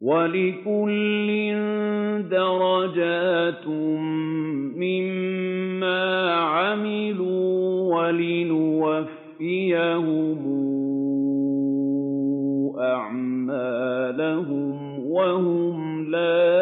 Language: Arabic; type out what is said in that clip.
وَلِكُلٍّ دَرَجَاتٌ مِّمَّا عَمِلُوا وَلِنُوَفِّيَهُمْ أَعْمَالَهُمْ وَهُمْ لَا